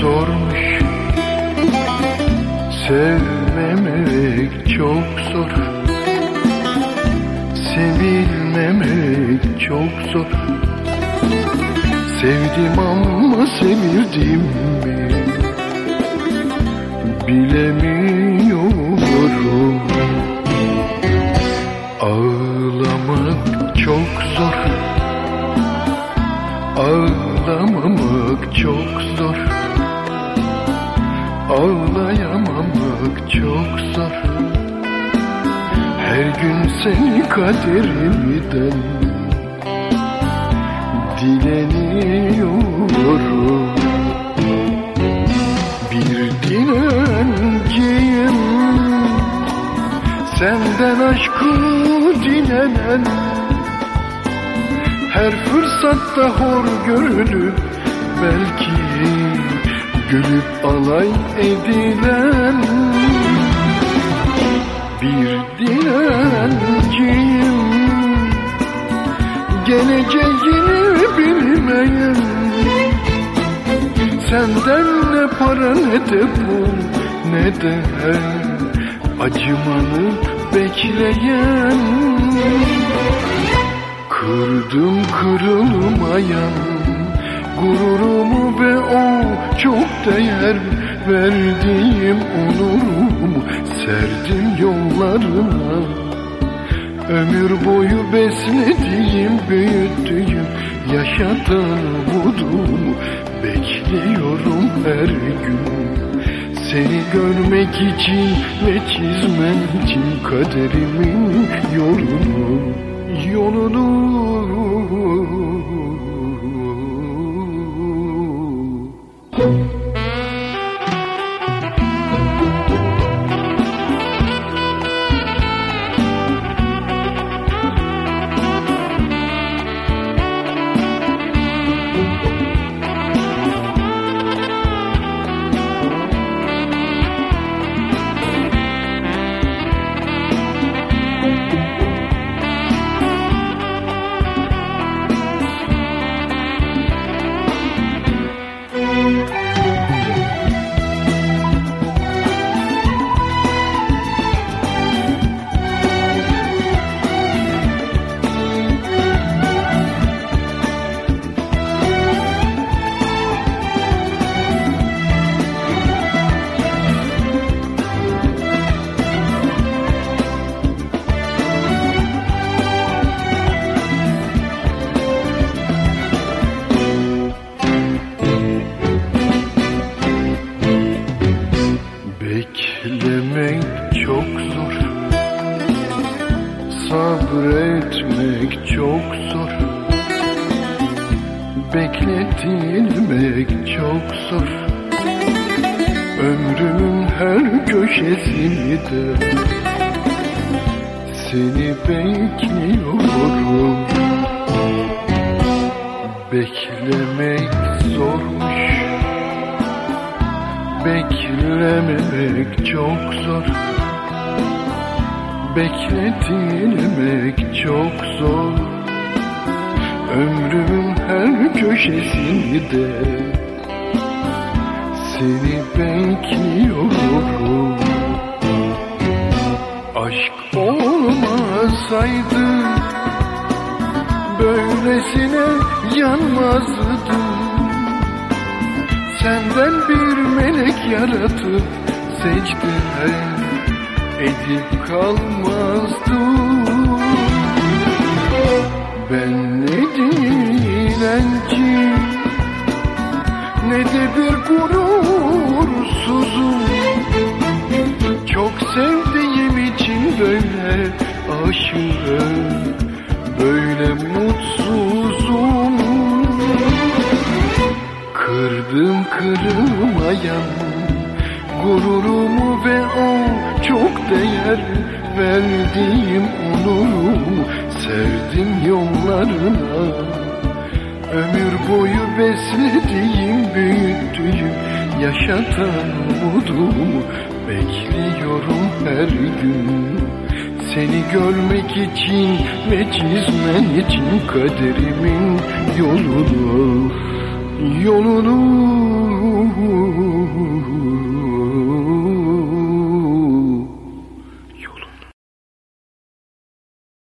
zormuş. Sevmemek çok zor. Sevilmemek çok zor. Sevdim ama sevildim mi? Bilemiyorum Ağlayamamak çok zor Her gün seni kaderimden Dileniyorum. Bir dilenciyim Senden aşkı dilenen. Her fırsatta hor görülüp Belki gülüp alay edilen Bir dilenciyim Geleceğini bilmeyen Senden ne para ne de pul ne de acımanı bekleyen. Kırdım kırılmayan gururumu ve o çok değer verdiğim onurumu serdim yollarına Ömür boyu beslediğim, büyüttüğüm, yaşatan umudumu bekliyorum her gün. Seni görmek için ve çizmen için kaderimin yolunu, yolunu. Beklemek çok zor. Sabretmek çok zor. Bekletilmek çok zor. Ömrümün her köşesinde Seni bekliyorum. Beklemek Beklememek çok zor. Bekletilmek çok zor. Ömrümün her köşesinde Seni bekliyorum. Aşk olmasaydı Böylesine yanmazdım Senden bir melek yaratıp secde edip kalmazdım Ben ne dilenci ne de bir gurursuzum. Çok sevdiğim için böyle aşığım Böyle mutsuzum Kırdım kırılmayan gururumu ve o çok değer verdiğim onurumu serdim yollarına Ömür boyu beslediğim, büyüttüğüm, yaşatan umudumu bekliyorum her gün. Seni görmek için ve çizmen için kaderimin yolunu, yolunu